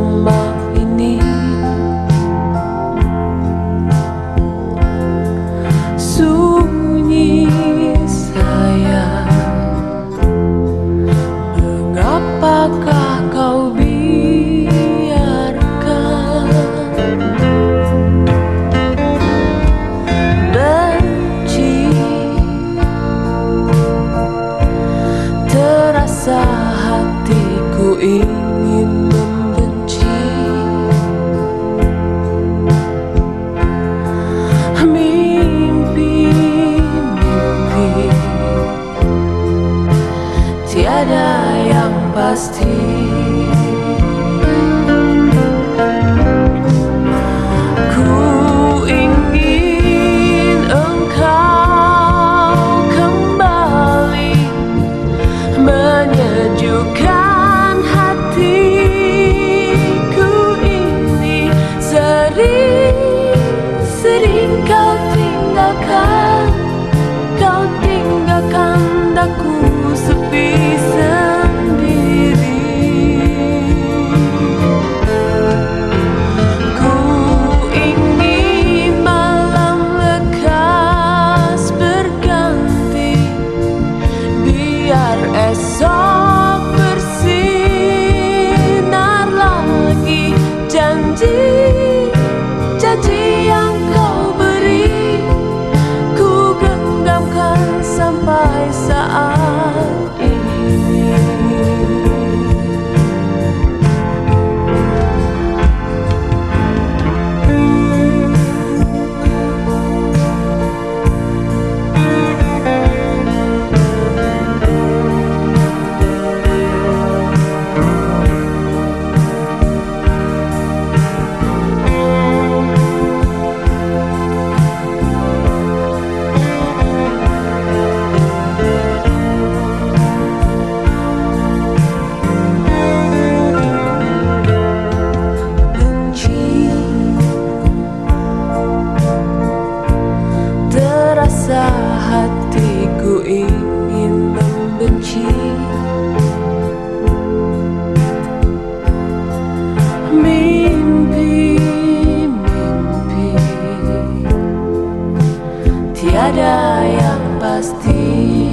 my Tiada yang pasti saat tiada yang pasti